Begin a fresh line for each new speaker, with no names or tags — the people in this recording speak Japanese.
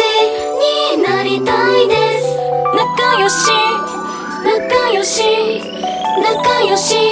になりたいです。仲良し。仲良し。仲良し。